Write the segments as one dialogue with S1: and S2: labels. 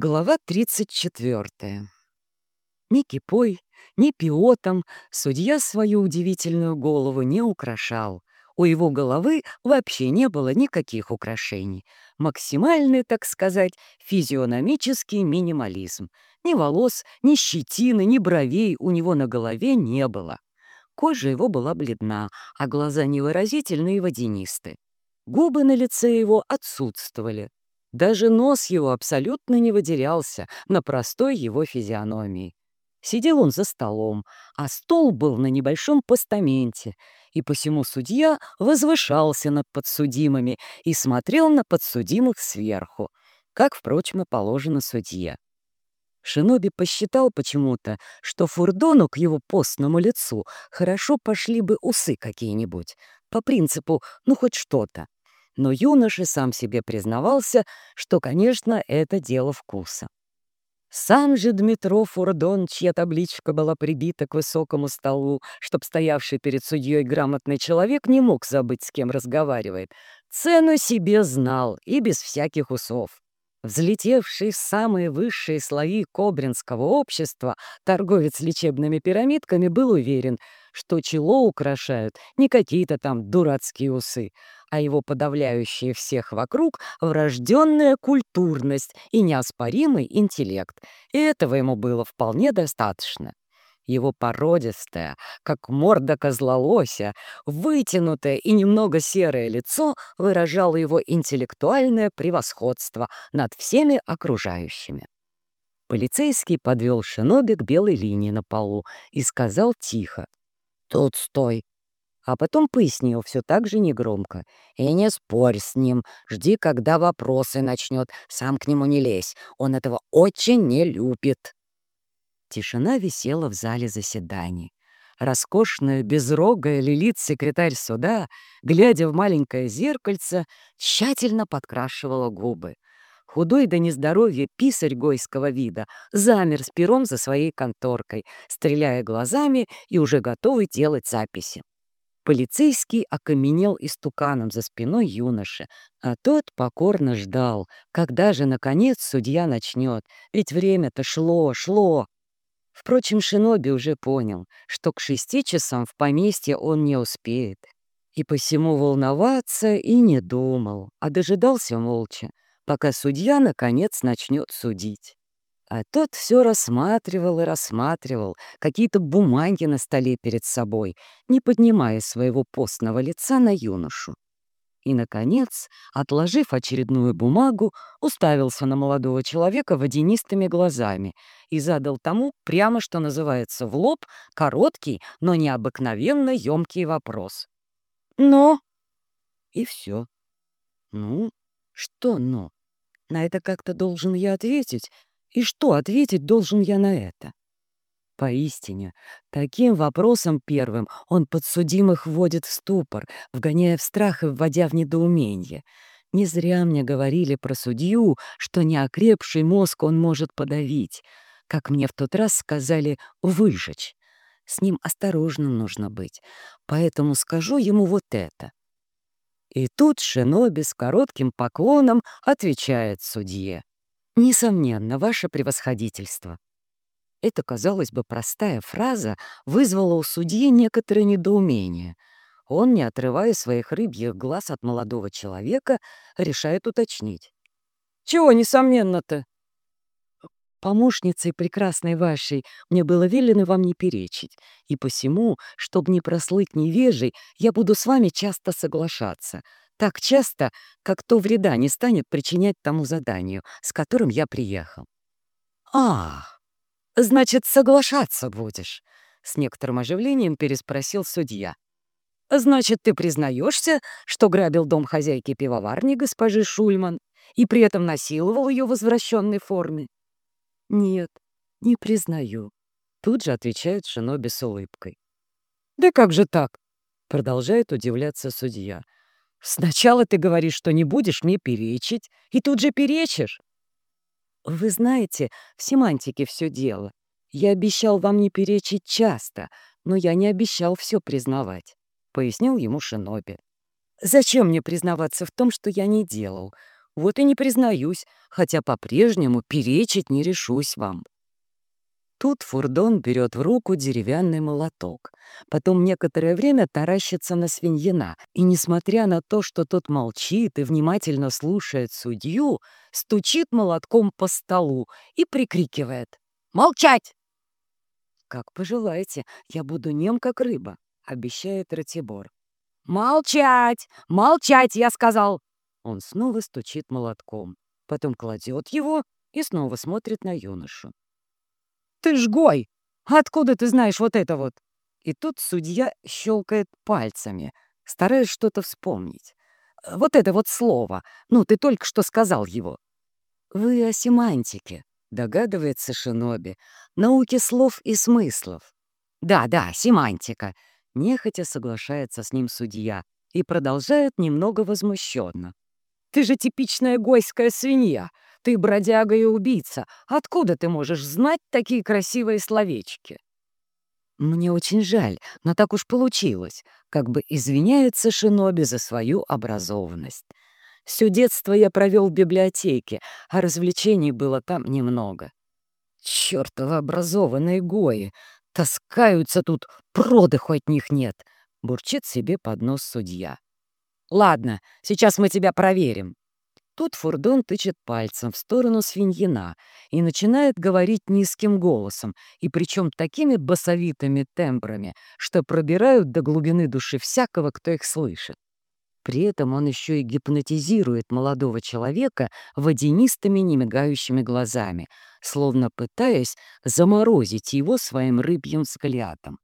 S1: Глава 34. Ни кипой, ни пиотом судья свою удивительную голову не украшал. У его головы вообще не было никаких украшений. Максимальный, так сказать, физиономический минимализм. Ни волос, ни щетины, ни бровей у него на голове не было. Кожа его была бледна, а глаза невыразительные и водянисты. Губы на лице его отсутствовали. Даже нос его абсолютно не выделялся на простой его физиономии. Сидел он за столом, а стол был на небольшом постаменте, и посему судья возвышался над подсудимыми и смотрел на подсудимых сверху, как, впрочем, и положено судье. Шиноби посчитал почему-то, что Фурдону к его постному лицу хорошо пошли бы усы какие-нибудь, по принципу «ну хоть что-то» но юноша сам себе признавался, что, конечно, это дело вкуса. Сам же Дмитро Фурдон, чья табличка была прибита к высокому столу, чтоб стоявший перед судьей грамотный человек не мог забыть, с кем разговаривает, цену себе знал и без всяких усов. Взлетевший в самые высшие слои кобринского общества, торговец лечебными пирамидками был уверен, что чело украшают не какие-то там дурацкие усы, а его подавляющая всех вокруг врожденная культурность и неоспоримый интеллект. И этого ему было вполне достаточно. Его породистое, как морда козлолося, вытянутое и немного серое лицо выражало его интеллектуальное превосходство над всеми окружающими. Полицейский подвел Шиноби к белой линии на полу и сказал тихо. «Тут стой!» А потом пояснил все так же негромко. «И не спорь с ним, жди, когда вопросы начнет, сам к нему не лезь, он этого очень не любит». Тишина висела в зале заседаний. Роскошная, безрогая лилит-секретарь суда, глядя в маленькое зеркальце, тщательно подкрашивала губы. Худой до нездоровья писарь гойского вида замер с пером за своей конторкой, стреляя глазами и уже готовый делать записи. Полицейский окаменел истуканом за спиной юноши, а тот покорно ждал, когда же, наконец, судья начнет, ведь время-то шло, шло. Впрочем, Шиноби уже понял, что к шести часам в поместье он не успеет, и посему волноваться и не думал, а дожидался молча, пока судья, наконец, начнет судить. А тот все рассматривал и рассматривал какие-то бумаги на столе перед собой, не поднимая своего постного лица на юношу. И, наконец, отложив очередную бумагу, уставился на молодого человека водянистыми глазами и задал тому прямо, что называется, в лоб короткий, но необыкновенно емкий вопрос. «Но?» И все. «Ну? Что «но»?» На это как-то должен я ответить, и что ответить должен я на это? Поистине, таким вопросом первым он подсудимых вводит в ступор, вгоняя в страх и вводя в недоумение. Не зря мне говорили про судью, что неокрепший мозг он может подавить. Как мне в тот раз сказали, выжечь. С ним осторожным нужно быть, поэтому скажу ему вот это. И тут Шиноби с коротким поклоном отвечает судье. «Несомненно, ваше превосходительство». Эта, казалось бы, простая фраза вызвала у судьи некоторое недоумение. Он, не отрывая своих рыбьих глаз от молодого человека, решает уточнить. «Чего несомненно-то?» Помощницей прекрасной вашей мне было велено вам не перечить, и посему, чтобы не прослыть невежей, я буду с вами часто соглашаться, так часто, как то вреда не станет причинять тому заданию, с которым я приехал. «А, значит, соглашаться будешь?» — с некоторым оживлением переспросил судья. «Значит, ты признаешься, что грабил дом хозяйки пивоварни госпожи Шульман и при этом насиловал ее в возвращенной форме?» «Нет, не признаю», — тут же отвечает Шиноби с улыбкой. «Да как же так?» — продолжает удивляться судья. Сначала ты говоришь, что не будешь мне перечить, и тут же перечишь. Вы знаете, в семантике все дело. Я обещал вам не перечить часто, но я не обещал все признавать, — пояснил ему Шиноби. Зачем мне признаваться в том, что я не делал? Вот и не признаюсь, хотя по-прежнему перечить не решусь вам. Тут Фурдон берет в руку деревянный молоток. Потом некоторое время таращится на свиньина, и, несмотря на то, что тот молчит и внимательно слушает судью, стучит молотком по столу и прикрикивает «Молчать!» «Как пожелаете, я буду нем, как рыба», — обещает Ратибор. «Молчать! Молчать!» — я сказал. Он снова стучит молотком, потом кладет его и снова смотрит на юношу. «Ты ж гой! Откуда ты знаешь вот это вот?» И тут судья щелкает пальцами, стараясь что-то вспомнить. «Вот это вот слово. Ну, ты только что сказал его». «Вы о семантике», — догадывается Шиноби, «науке слов и смыслов». «Да, да, семантика», — нехотя соглашается с ним судья и продолжает немного возмущенно. «Ты же типичная гойская свинья. Ты бродяга и убийца. Откуда ты можешь знать такие красивые словечки?» «Мне очень жаль, но так уж получилось», как бы извиняется Шиноби за свою образованность. Все детство я провел в библиотеке, а развлечений было там немного. Чёртовы образованные гои! Таскаются тут, продыху от них нет!» — бурчит себе под нос судья. «Ладно, сейчас мы тебя проверим», Тут Фурдон тычет пальцем в сторону свиньина и начинает говорить низким голосом, и причем такими басовитыми тембрами, что пробирают до глубины души всякого, кто их слышит. При этом он еще и гипнотизирует молодого человека водянистыми немигающими глазами, словно пытаясь заморозить его своим рыбьим взглядом.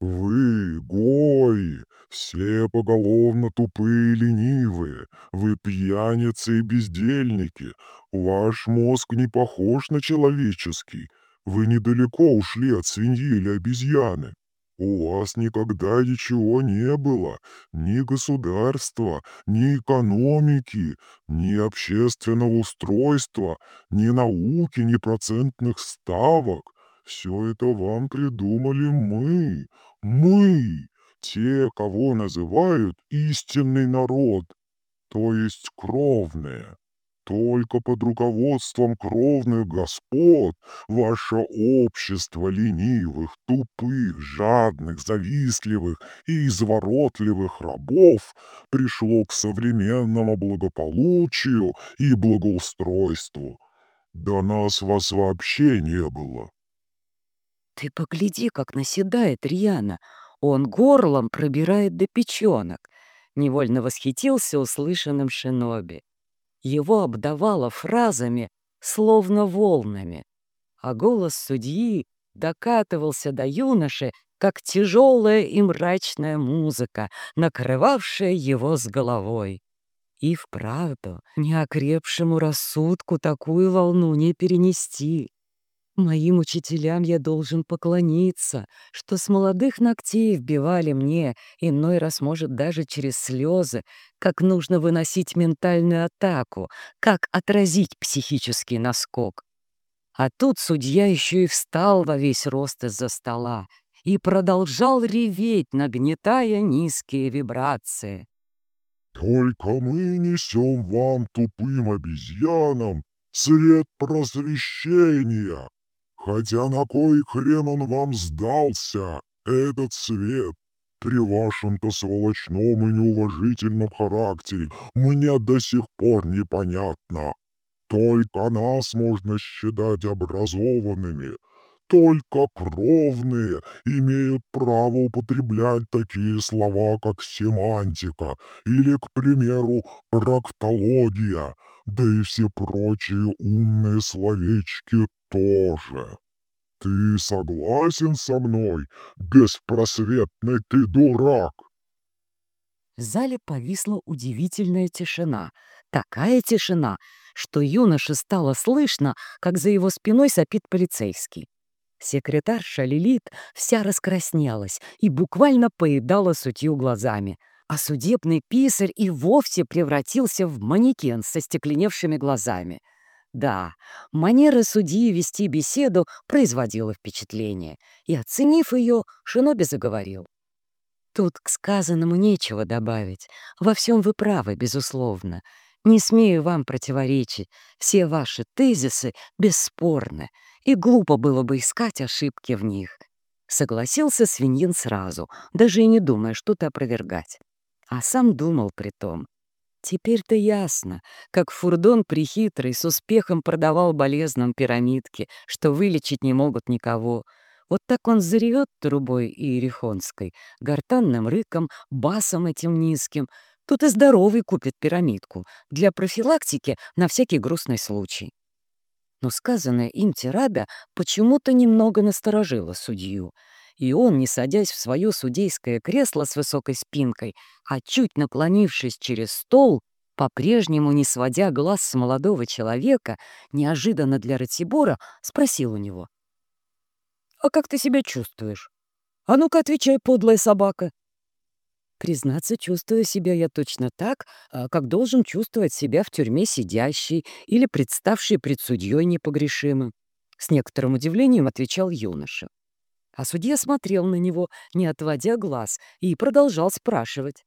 S2: «Вы, гои, все поголовно тупые и ленивые, вы пьяницы и бездельники, ваш мозг не похож на человеческий, вы недалеко ушли от свиньи или обезьяны. У вас никогда ничего не было, ни государства, ни экономики, ни общественного устройства, ни науки, ни процентных ставок. Все это вам придумали мы, мы, те, кого называют истинный народ, то есть кровные. Только под руководством кровных господ ваше общество ленивых, тупых, жадных, завистливых и изворотливых рабов пришло к современному благополучию и благоустройству. До нас вас вообще не было.
S1: «Ты погляди, как наседает Рьяна! Он горлом пробирает до печенок!» Невольно восхитился услышанным шиноби. Его обдавало фразами, словно волнами, а голос судьи докатывался до юноши, как тяжелая и мрачная музыка, накрывавшая его с головой. И вправду, неокрепшему рассудку такую волну не перенести. Моим учителям я должен поклониться, что с молодых ногтей вбивали мне, иной раз, может, даже через слезы, как нужно выносить ментальную атаку, как отразить психический наскок. А тут судья еще и встал во весь рост из-за стола и продолжал реветь, нагнетая низкие вибрации.
S2: «Только мы несем вам, тупым обезьянам, свет просвещения!» Хотя на кой хрен он вам сдался, этот свет? При вашем-то сволочном и неуважительном характере мне до сих пор непонятно. Только нас можно считать образованными. Только кровные имеют право употреблять такие слова, как семантика или, к примеру, проктология, да и все прочие умные словечки тоже. Ты согласен со мной, беспросветный ты дурак?
S1: В зале повисла удивительная тишина. Такая тишина, что юноше стало слышно, как за его спиной сопит полицейский. Секретарша Лилит вся раскраснелась и буквально поедала сутью глазами, а судебный писарь и вовсе превратился в манекен со стекленевшими глазами — да, манера судьи вести беседу производила впечатление, и, оценив ее, Шиноби заговорил. Тут к сказанному нечего добавить. Во всем вы правы, безусловно. Не смею вам противоречить, все ваши тезисы бесспорны, и глупо было бы искать ошибки в них. Согласился свиньин сразу, даже и не думая что-то опровергать. А сам думал при том. Теперь-то ясно, как Фурдон прихитрый с успехом продавал болезнам пирамидки, что вылечить не могут никого. Вот так он заревет трубой иерихонской, гортанным рыком, басом этим низким. Тут и здоровый купит пирамидку для профилактики на всякий грустный случай. Но сказанная им тирада почему-то немного насторожила судью — и он, не садясь в свое судейское кресло с высокой спинкой, а чуть наклонившись через стол, по-прежнему не сводя глаз с молодого человека, неожиданно для Ратибора спросил у него. «А как ты себя чувствуешь? А ну-ка отвечай, подлая собака!» Признаться, чувствую себя я точно так, а, как должен чувствовать себя в тюрьме сидящий или представший пред судьей непогрешимым. С некоторым удивлением отвечал юноша. А судья смотрел на него, не отводя глаз, и продолжал спрашивать.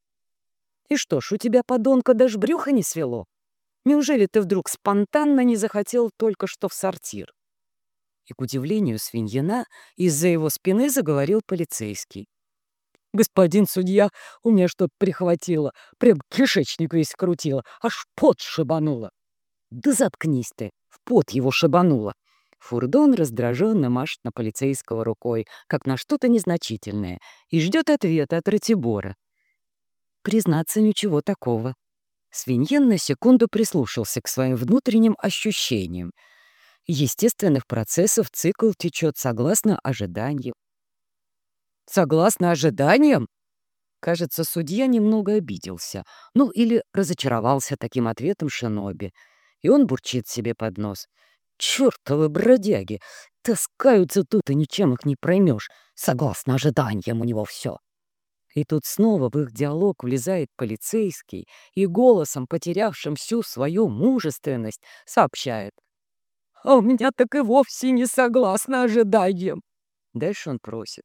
S1: «И что ж, у тебя, подонка, даже брюха не свело? Неужели ты вдруг спонтанно не захотел только что в сортир?» И, к удивлению свиньина, из-за его спины заговорил полицейский. «Господин судья, у меня что-то прихватило, прям кишечник весь крутило, аж пот шибануло». «Да заткнись ты!» — в пот его шибануло. Фурдон раздраженно машет на полицейского рукой, как на что-то незначительное, и ждет ответа от Ратибора. Признаться, ничего такого. Свиньен на секунду прислушался к своим внутренним ощущениям. Естественных процессов цикл течет согласно ожиданиям. Согласно ожиданиям? Кажется, судья немного обиделся, ну или разочаровался таким ответом Шиноби. И он бурчит себе под нос — Чёртовы бродяги! Таскаются тут, и ничем их не проймешь. Согласно ожиданиям у него все. И тут снова в их диалог влезает полицейский и голосом, потерявшим всю свою мужественность, сообщает. «А у меня так и вовсе не согласно ожиданиям». Дальше он просит.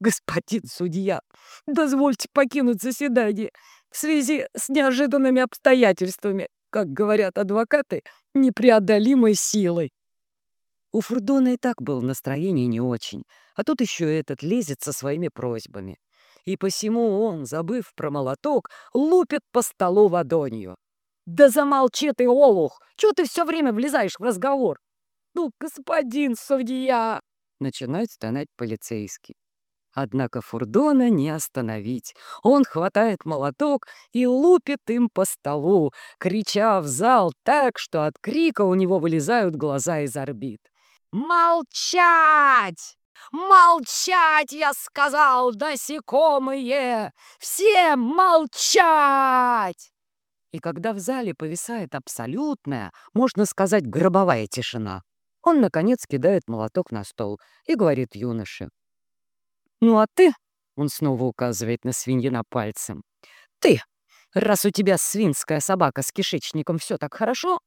S1: «Господин судья, дозвольте покинуть заседание в связи с неожиданными обстоятельствами, как говорят адвокаты, непреодолимой силой». У Фурдона и так было настроение не очень, а тут еще этот лезет со своими просьбами. И посему он, забыв про молоток, лупит по столу ладонью. «Да замолчи ты, олух! Чего ты все время влезаешь в разговор?» «Ну, господин судья!» — начинает стонать полицейский. Однако Фурдона не остановить. Он хватает молоток и лупит им по столу, крича в зал так, что от крика у него вылезают глаза из орбит. «Молчать! Молчать, я сказал, насекомые! Всем молчать!» И когда в зале повисает абсолютная, можно сказать, гробовая тишина, он, наконец, кидает молоток на стол и говорит юноше. «Ну а ты, — он снова указывает на свиньина пальцем, — ты, раз у тебя свинская собака с кишечником все так хорошо,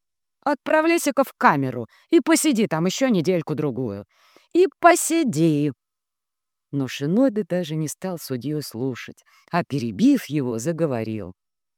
S1: Отправляйся-ка в камеру и посиди там еще недельку-другую. И посиди. Но Шиноби даже не стал судью слушать, а, перебив его, заговорил.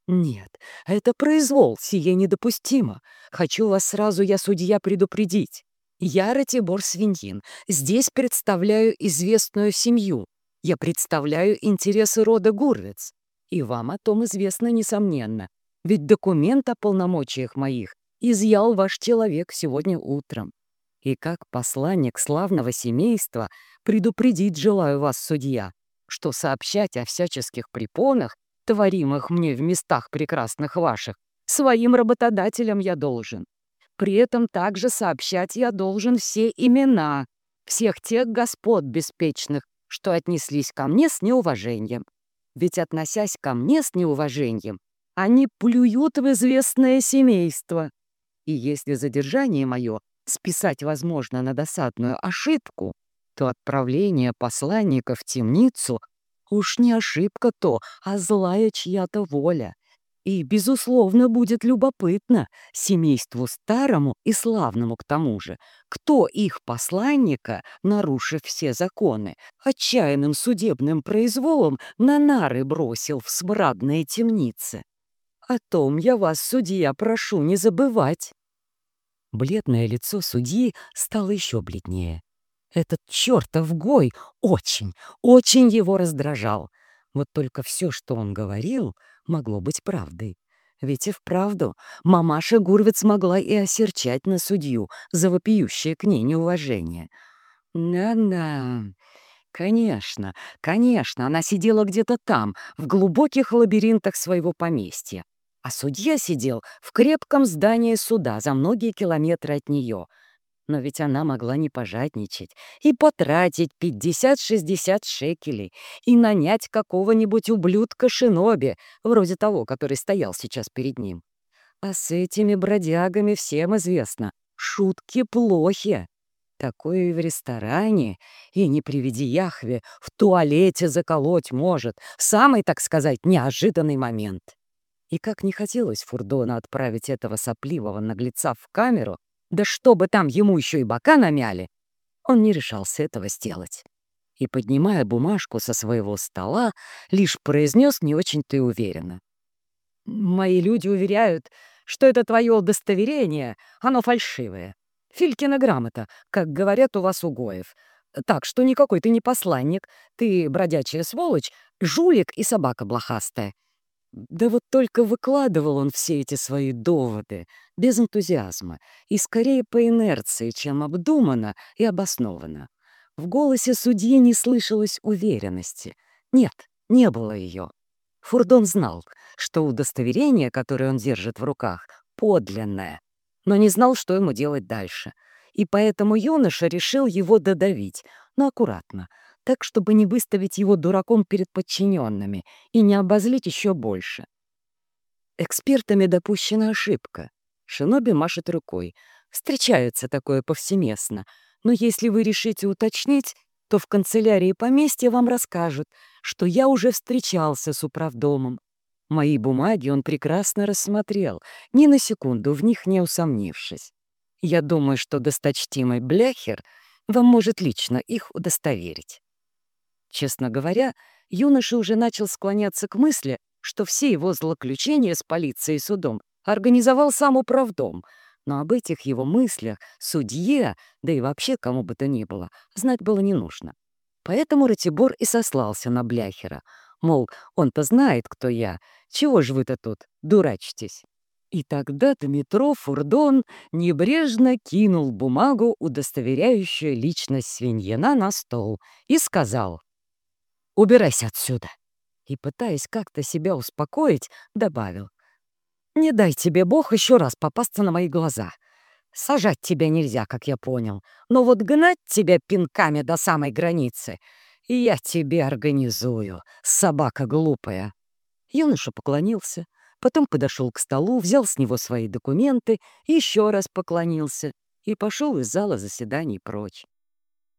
S1: «Нет, это произвол, сие недопустимо. Хочу вас сразу, я судья, предупредить. Я Ратибор Свиньин, здесь представляю известную семью. Я представляю интересы рода Гурвиц. И вам о том известно, несомненно. Ведь документ о полномочиях моих изъял ваш человек сегодня утром. И как посланник славного семейства предупредить желаю вас, судья, что сообщать о всяческих препонах, творимых мне в местах прекрасных ваших, своим работодателям я должен. При этом также сообщать я должен все имена всех тех господ беспечных, что отнеслись ко мне с неуважением. Ведь, относясь ко мне с неуважением, они плюют в известное семейство. И если задержание мое списать возможно на досадную ошибку, то отправление посланника в темницу уж не ошибка то, а злая чья-то воля. И, безусловно, будет любопытно семейству старому и славному к тому же, кто их посланника, нарушив все законы, отчаянным судебным произволом на нары бросил в смрадные темницы. О том я вас, судья, прошу не забывать. Бледное лицо судьи стало еще бледнее. Этот чертов Гой очень, очень его раздражал. Вот только все, что он говорил, могло быть правдой. Ведь и вправду мамаша Гурвиц могла и осерчать на судью за вопиющее к ней неуважение. Да-да, конечно, конечно, она сидела где-то там, в глубоких лабиринтах своего поместья. А судья сидел в крепком здании суда за многие километры от нее — но ведь она могла не пожадничать и потратить 50-60 шекелей и нанять какого-нибудь ублюдка шиноби, вроде того, который стоял сейчас перед ним. А с этими бродягами всем известно, шутки плохи. Такое и в ресторане, и не приведи Яхве, в туалете заколоть может. Самый, так сказать, неожиданный момент. И как не хотелось Фурдона отправить этого сопливого наглеца в камеру, да чтобы там ему еще и бока намяли, он не решался этого сделать. И, поднимая бумажку со своего стола, лишь произнес не очень-то и уверенно. «Мои люди уверяют, что это твое удостоверение, оно фальшивое. Филькина грамота, как говорят у вас у Гоев. Так что никакой ты не посланник, ты бродячая сволочь, жулик и собака блохастая. Да вот только выкладывал он все эти свои доводы без энтузиазма и скорее по инерции, чем обдуманно и обоснованно. В голосе судьи не слышалось уверенности. Нет, не было ее. Фурдон знал, что удостоверение, которое он держит в руках, подлинное, но не знал, что ему делать дальше. И поэтому юноша решил его додавить, но аккуратно — так, чтобы не выставить его дураком перед подчиненными и не обозлить еще больше. Экспертами допущена ошибка. Шиноби машет рукой. Встречается такое повсеместно. Но если вы решите уточнить, то в канцелярии поместья вам расскажут, что я уже встречался с управдомом. Мои бумаги он прекрасно рассмотрел, ни на секунду в них не усомнившись. Я думаю, что досточтимый Бляхер вам может лично их удостоверить. Честно говоря, юноша уже начал склоняться к мысли, что все его злоключения с полицией и судом организовал сам управдом, но об этих его мыслях судье, да и вообще кому бы то ни было, знать было не нужно. Поэтому Ратибор и сослался на Бляхера, мол, он-то знает, кто я, чего же вы-то тут дурачитесь? И тогда Дмитро Фурдон небрежно кинул бумагу, удостоверяющую личность свиньяна, на стол, и сказал — Убирайся отсюда!» И, пытаясь как-то себя успокоить, добавил. «Не дай тебе Бог еще раз попасться на мои глаза. Сажать тебя нельзя, как я понял, но вот гнать тебя пинками до самой границы я тебе организую, собака глупая». Юноша поклонился, потом подошел к столу, взял с него свои документы, еще раз поклонился и пошел из зала заседаний прочь.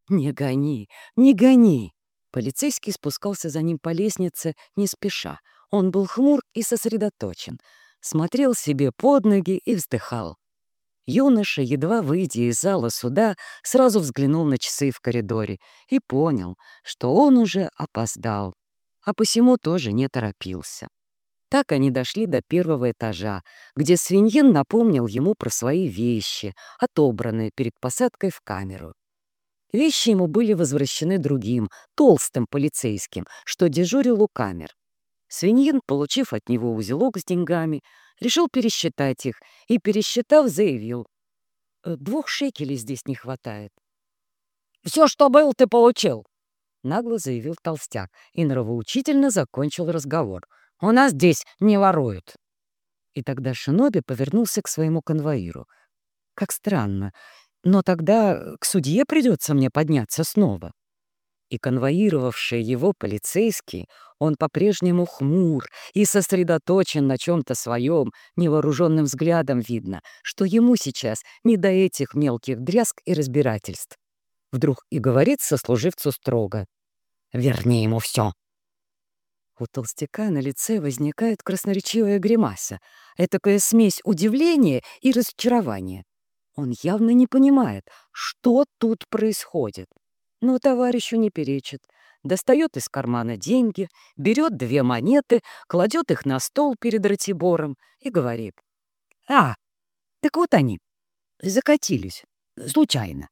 S1: «Не гони, не гони!» Полицейский спускался за ним по лестнице не спеша. Он был хмур и сосредоточен, смотрел себе под ноги и вздыхал. Юноша, едва выйдя из зала суда, сразу взглянул на часы в коридоре и понял, что он уже опоздал, а посему тоже не торопился. Так они дошли до первого этажа, где свиньин напомнил ему про свои вещи, отобранные перед посадкой в камеру. Вещи ему были возвращены другим, толстым полицейским, что дежурил у камер. Свиньин, получив от него узелок с деньгами, решил пересчитать их и, пересчитав, заявил. «Э, «Двух шекелей здесь не хватает». «Все, что был, ты получил!» Нагло заявил толстяк и нравоучительно закончил разговор. «У нас здесь не воруют!» И тогда Шиноби повернулся к своему конвоиру. «Как странно, но тогда к судье придется мне подняться снова. И конвоировавший его полицейский, он по-прежнему хмур и сосредоточен на чем-то своем, невооруженным взглядом видно, что ему сейчас не до этих мелких дрязг и разбирательств. Вдруг и говорит сослуживцу строго. «Верни ему все. У толстяка на лице возникает красноречивая гримаса, этакая смесь удивления и разочарования. Он явно не понимает, что тут происходит. Но товарищу не перечит. достает из кармана деньги, берет две монеты, кладет их на стол перед Ратибором и говорит. «А, так вот они, закатились, случайно.